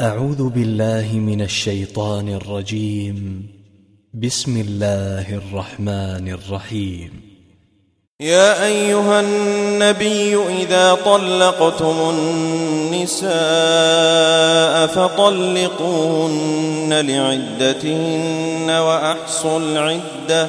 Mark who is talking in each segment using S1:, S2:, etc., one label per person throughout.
S1: أعوذ بالله من الشيطان الرجيم. بسم الله الرحمن الرحيم.
S2: يا أيها النبي إذا طلقتم النساء فطلقوهن لعدتهن وأحصوا العدة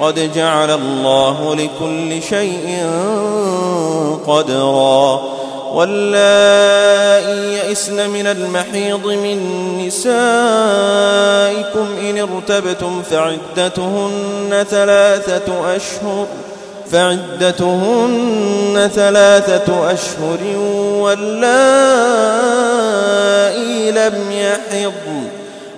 S2: قد جعل الله لكل شيء قدرا. واللائي يئسن من المحيض من نسائكم إن ارتبتم فعدتهن ثلاثة أشهر فعدتهن ثلاثة أشهر. واللائي لم يحضن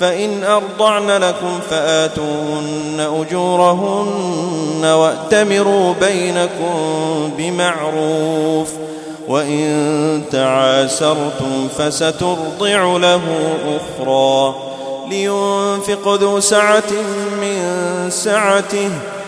S2: فإن أرضعن لكم فآتوهن أجورهن وأتمروا بينكم بمعروف وإن تعاسرتم فسترضع له أخرى لينفق ذو سعة من سعته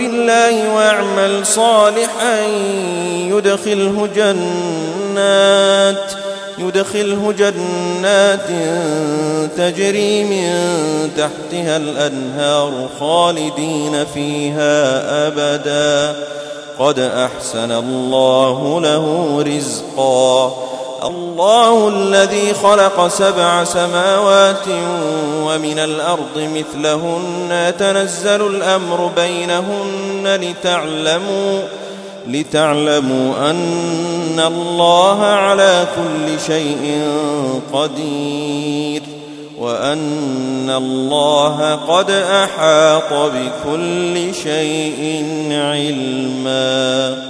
S2: بالله ويعمل صالحا يدخله جنات يدخله جنات تجري من تحتها الأنهار خالدين فيها أبدا. قد أحسن الله له رزقا. الله الذي خلق سبع سماوات ومن الأرض مثلهن. تنزل الأمر بينهن لتعلموا لتعلموا أن الله على كل شيء قدير وأن الله قد أحاط بكل شيء علمًا.